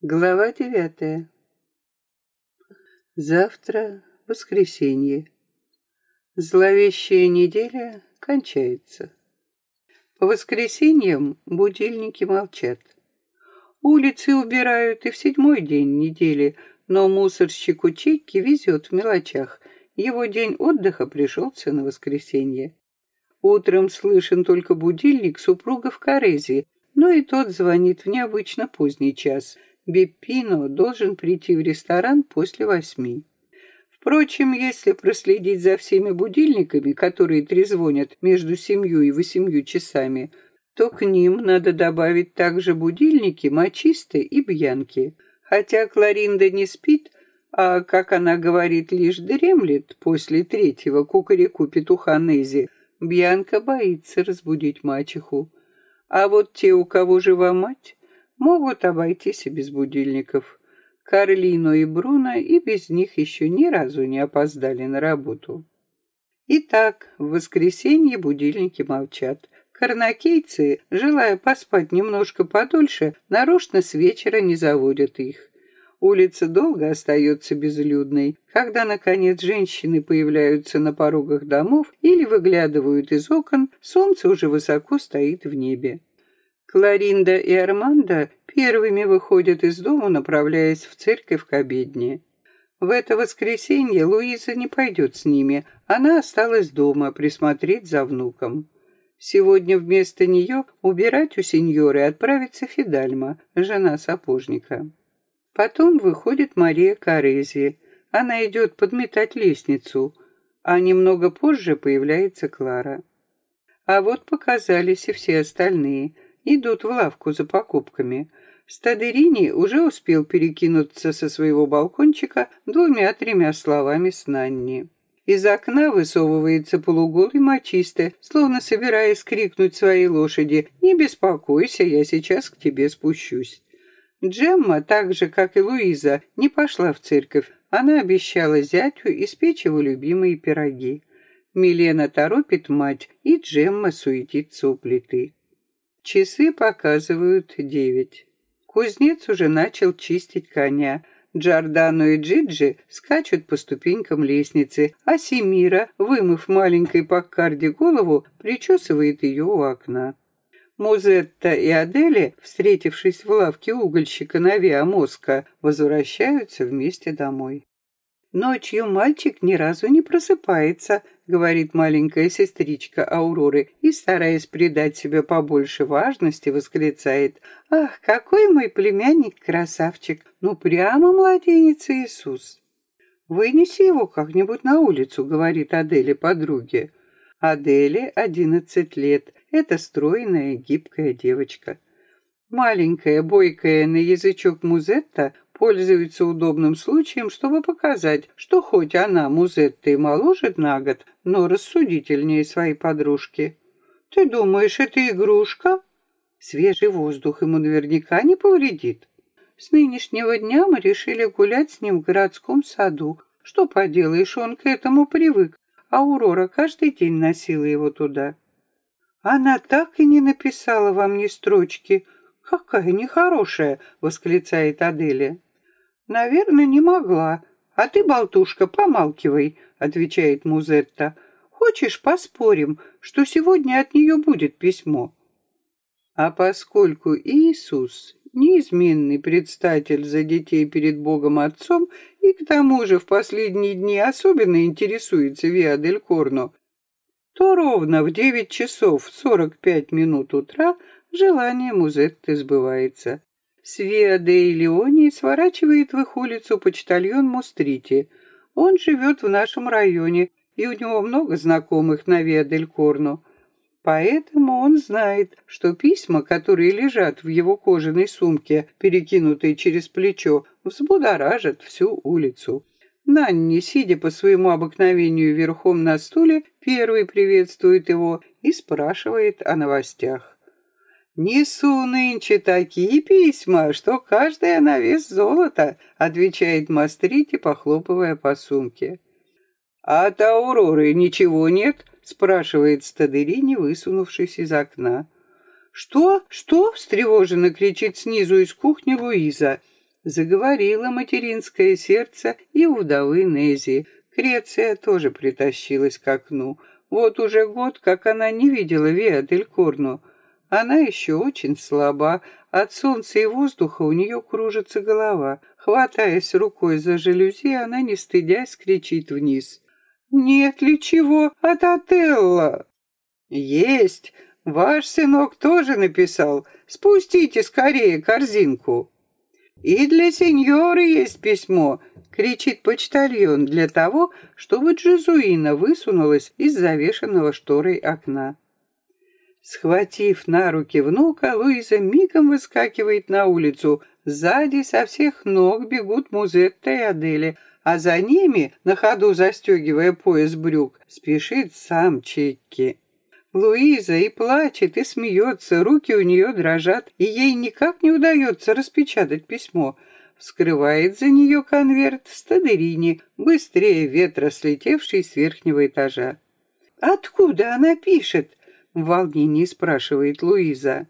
Глава девятая. Завтра воскресенье. Зловещая неделя кончается. По воскресеньям будильники молчат. Улицы убирают и в седьмой день недели, но мусорщику Чекки везет в мелочах. Его день отдыха пришелся на воскресенье. Утром слышен только будильник супруга в Карезе, но и тот звонит в необычно поздний час — Беппино должен прийти в ресторан после восьми. Впрочем, если проследить за всеми будильниками, которые трезвонят между семью и восемью часами, то к ним надо добавить также будильники Мачисты и Бьянки. Хотя Кларинда не спит, а, как она говорит, лишь дремлет после третьего кукареку петуха Нези, Бьянка боится разбудить мачеху. А вот те, у кого жива мать, могут обойтись и без будильников. Карлино и Бруно и без них еще ни разу не опоздали на работу. Итак, в воскресенье будильники молчат. Карнакейцы, желая поспать немножко подольше, нарочно с вечера не заводят их. Улица долго остается безлюдной. Когда, наконец, женщины появляются на порогах домов или выглядывают из окон, солнце уже высоко стоит в небе. Кларинда и Армандо первыми выходят из дома, направляясь в церковь к обедне. В это воскресенье Луиза не пойдет с ними, она осталась дома присмотреть за внуком. Сегодня вместо нее убирать у сеньоры отправится Фидальма, жена сапожника. Потом выходит Мария Карези. Она идет подметать лестницу, а немного позже появляется Клара. А вот показались и все остальные – идут в лавку за покупками. Стадерини уже успел перекинуться со своего балкончика двумя-тремя словами с Нанни. Из окна высовывается полуголый мочисто, словно собираясь крикнуть своей лошади «Не беспокойся, я сейчас к тебе спущусь». Джемма, так же, как и Луиза, не пошла в церковь. Она обещала зятю испечь его любимые пироги. Милена торопит мать, и Джемма суетится у плиты. Часы показывают девять. Кузнец уже начал чистить коня. Джордано и Джиджи скачут по ступенькам лестницы, а Семира, вымыв маленькой Паккарде голову, причесывает ее у окна. Музетта и Адели, встретившись в лавке угольщика на Виамоска, возвращаются вместе домой. «Ночью мальчик ни разу не просыпается», — говорит маленькая сестричка Ауроры, и, стараясь придать себе побольше важности, восклицает. «Ах, какой мой племянник красавчик! Ну, прямо младенец Иисус!» «Вынеси его как-нибудь на улицу», — говорит Аделе подруге. Аделе одиннадцать лет. Это стройная, гибкая девочка. Маленькая, бойкая на язычок Музетта пользуется удобным случаем, чтобы показать, что хоть она, Музетта, и моложе на год, но рассудительнее своей подружки. «Ты думаешь, это игрушка?» Свежий воздух ему наверняка не повредит. С нынешнего дня мы решили гулять с ним в городском саду. Что поделаешь, он к этому привык, а Аурора каждый день носила его туда. Она так и не написала вам ни строчки. «Какая нехорошая!» — восклицает Аделия. «Наверное, не могла. А ты, болтушка, помалкивай», — отвечает Музетта. «Хочешь, поспорим, что сегодня от нее будет письмо?» А поскольку Иисус неизменный предстатель за детей перед Богом Отцом и к тому же в последние дни особенно интересуется Виа Корно, то ровно в девять часов сорок пять минут утра желание Музетты сбывается. С де Леони сворачивает в их улицу почтальон Мустрити. Он живет в нашем районе, и у него много знакомых на Виа дель Корно. Поэтому он знает, что письма, которые лежат в его кожаной сумке, перекинутой через плечо, взбудоражат всю улицу. Нанни, сидя по своему обыкновению верхом на стуле, первый приветствует его и спрашивает о новостях. «Несу нынче такие письма, что каждая на вес золота», отвечает Мастрити, похлопывая по сумке. «А от Ауроры ничего нет?» спрашивает Стадерини, высунувшись из окна. «Что? Что?» — встревоженно кричит снизу из кухни Луиза. Заговорило материнское сердце и у вдовы Нези. Креция тоже притащилась к окну. Вот уже год, как она не видела Виа Дель Корно. Она еще очень слаба, от солнца и воздуха у нее кружится голова. Хватаясь рукой за жалюзи, она, не стыдясь, кричит вниз. «Нет ли чего от Отелла?» «Есть! Ваш сынок тоже написал. Спустите скорее корзинку». «И для сеньора есть письмо», — кричит почтальон для того, чтобы Джезуина высунулась из завешенного шторой окна. Схватив на руки внука, Луиза мигом выскакивает на улицу. Сзади со всех ног бегут Музетта и Адели, а за ними, на ходу застегивая пояс брюк, спешит сам Чекки. Луиза и плачет, и смеется, руки у нее дрожат, и ей никак не удается распечатать письмо. Вскрывает за нее конверт Стадерини, быстрее ветра, слетевший с верхнего этажа. «Откуда она пишет?» — в волнении спрашивает Луиза.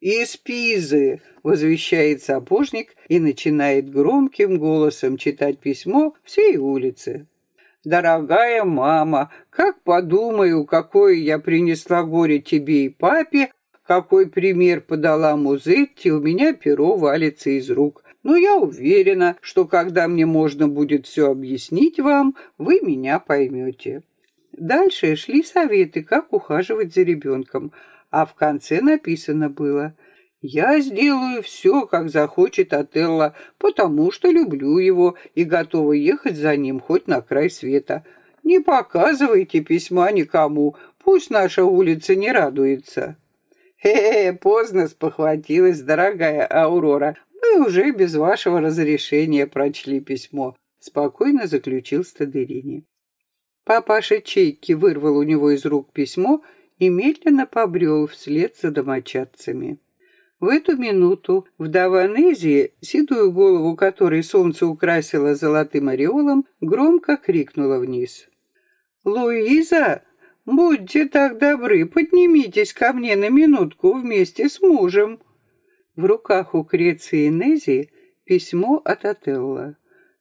«Из Пизы!» — возвещает сапожник и начинает громким голосом читать письмо всей улице. Дорогая мама, как подумаю, какое я принесла горе тебе и папе, какой пример подала Музетти, у меня перо валится из рук. Но я уверена, что когда мне можно будет все объяснить вам, вы меня поймете. Дальше шли советы, как ухаживать за ребенком, а в конце написано было я сделаю все, как захочет Отелло, потому что люблю его и готова ехать за ним хоть на край света. Не показывайте письма никому, пусть наша улица не радуется. Хе-хе, поздно спохватилась, дорогая Аурора. Мы уже без вашего разрешения прочли письмо, спокойно заключил Стадерини. Папаша Чейки вырвал у него из рук письмо и медленно побрел вслед за домочадцами. В эту минуту вдова Нези, седую голову которой солнце украсило золотым ореолом, громко крикнула вниз. «Луиза, будьте так добры, поднимитесь ко мне на минутку вместе с мужем». В руках у Креции Нези письмо от Отелла.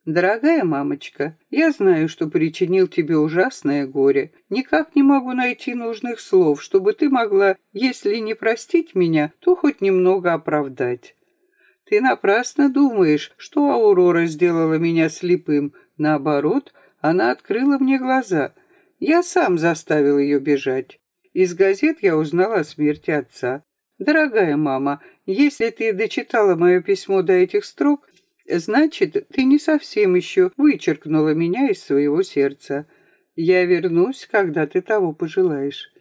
«Дорогая мамочка, я знаю, что причинил тебе ужасное горе. Никак не могу найти нужных слов, чтобы ты могла, если не простить меня, то хоть немного оправдать. Ты напрасно думаешь, что Аурора сделала меня слепым. Наоборот, она открыла мне глаза. Я сам заставил ее бежать. Из газет я узнал о смерти отца. Дорогая мама, если ты дочитала мое письмо до этих строк, Значит, ты не совсем еще вычеркнула меня из своего сердца. Я вернусь, когда ты того пожелаешь.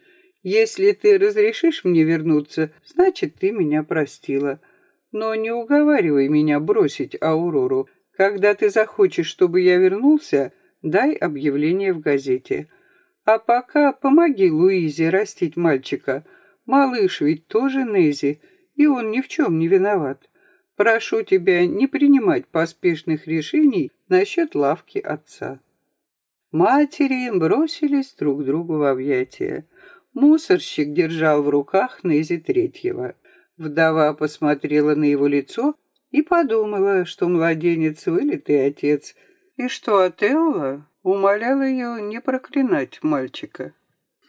Если ты разрешишь мне вернуться, значит, ты меня простила. Но не уговаривай меня бросить Аурору. Когда ты захочешь, чтобы я вернулся, дай объявление в газете. А пока помоги Луизе растить мальчика. Малыш ведь тоже Нези, и он ни в чем не виноват. Прошу тебя не принимать поспешных решений насчет лавки отца». Матери бросились друг другу в объятия. Мусорщик держал в руках Нези Третьего. Вдова посмотрела на его лицо и подумала, что младенец вылитый отец, и что Отелло умолял ее не проклинать мальчика.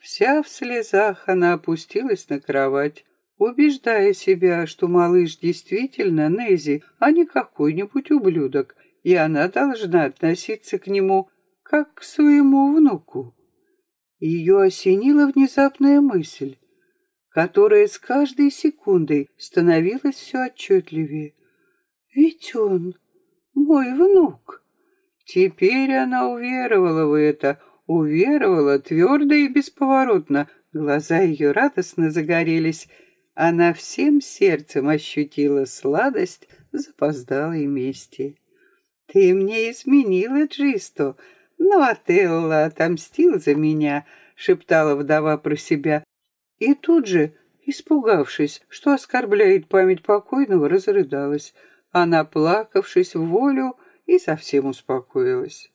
Вся в слезах она опустилась на кровать, убеждая себя, что малыш действительно Нези, а не какой-нибудь ублюдок, и она должна относиться к нему как к своему внуку. Ее осенила внезапная мысль, которая с каждой секундой становилась все отчетливее. Ведь он мой внук. Теперь она уверовала в это, уверовала твердо и бесповоротно. Глаза ее радостно загорелись, она всем сердцем ощутила сладость запоздалой мести. «Ты мне изменила, Джисто, но Отелло отомстил за меня», — шептала вдова про себя. И тут же, испугавшись, что оскорбляет память покойного, разрыдалась. Она, плакавшись в волю, и совсем успокоилась.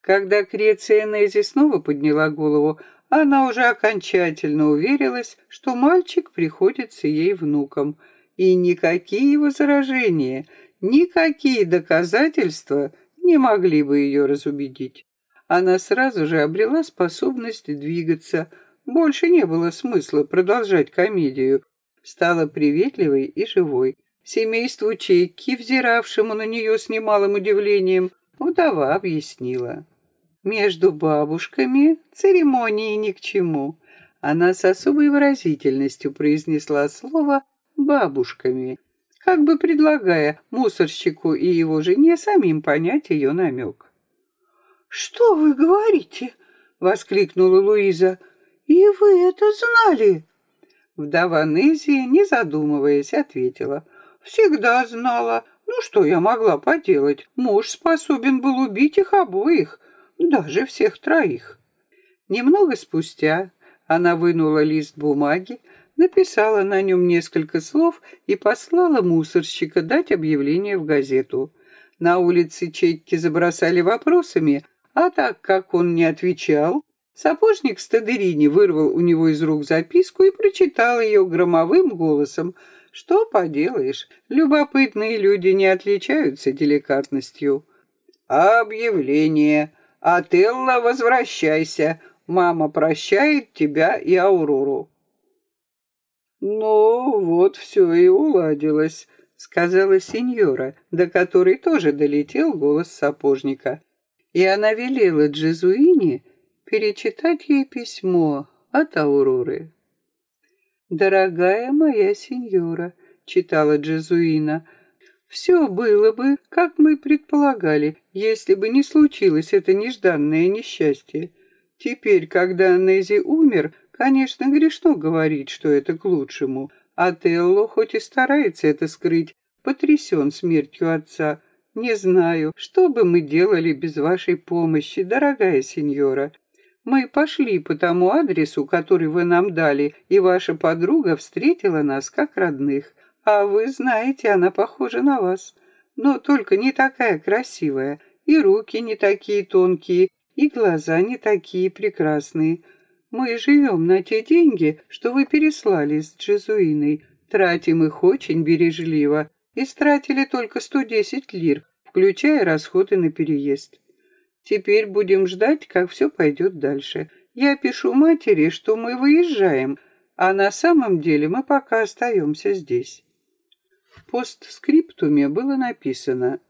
Когда Креция Нези снова подняла голову, она уже окончательно уверилась, что мальчик приходится ей внуком, и никакие возражения, Никакие доказательства не могли бы ее разубедить. Она сразу же обрела способность двигаться. Больше не было смысла продолжать комедию. Стала приветливой и живой. Семейству Чейки, взиравшему на нее с немалым удивлением, удова объяснила. Между бабушками церемонии ни к чему. Она с особой выразительностью произнесла слово «бабушками», как бы предлагая мусорщику и его жене самим понять ее намек. «Что вы говорите?» — воскликнула Луиза. «И вы это знали?» Вдова Нези, не задумываясь, ответила. «Всегда знала. Ну, что я могла поделать? Муж способен был убить их обоих, даже всех троих». Немного спустя она вынула лист бумаги, написала на нем несколько слов и послала мусорщика дать объявление в газету. На улице Чекки забросали вопросами, а так как он не отвечал, сапожник Стадерини вырвал у него из рук записку и прочитал ее громовым голосом. Что поделаешь, любопытные люди не отличаются деликатностью. «Объявление. Отелло, возвращайся. Мама прощает тебя и Аурору». «Ну, вот все и уладилось», — сказала сеньора, до которой тоже долетел голос сапожника. И она велела Джезуине перечитать ей письмо от Ауроры. «Дорогая моя сеньора», — читала Джезуина, — «все было бы, как мы предполагали, если бы не случилось это нежданное несчастье. Теперь, когда Нези умер, конечно, грешно говорить, что это к лучшему. А Телло, хоть и старается это скрыть, потрясен смертью отца. Не знаю, что бы мы делали без вашей помощи, дорогая сеньора. Мы пошли по тому адресу, который вы нам дали, и ваша подруга встретила нас как родных. А вы знаете, она похожа на вас, но только не такая красивая, и руки не такие тонкие, и глаза не такие прекрасные. Мы живем на те деньги, что вы переслали с Джезуиной, тратим их очень бережливо, и стратили только 110 лир, включая расходы на переезд. Теперь будем ждать, как все пойдет дальше. Я пишу матери, что мы выезжаем, а на самом деле мы пока остаемся здесь. Постскриптуме было написано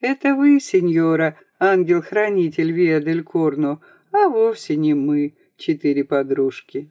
«Это вы, сеньора, ангел-хранитель Виа дель Корно, а вовсе не мы, четыре подружки.